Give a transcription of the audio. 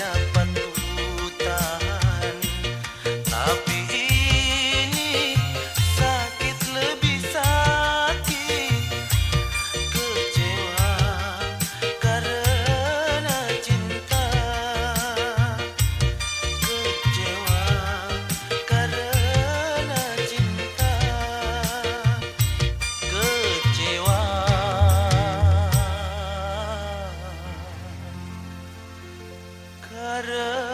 up. Karena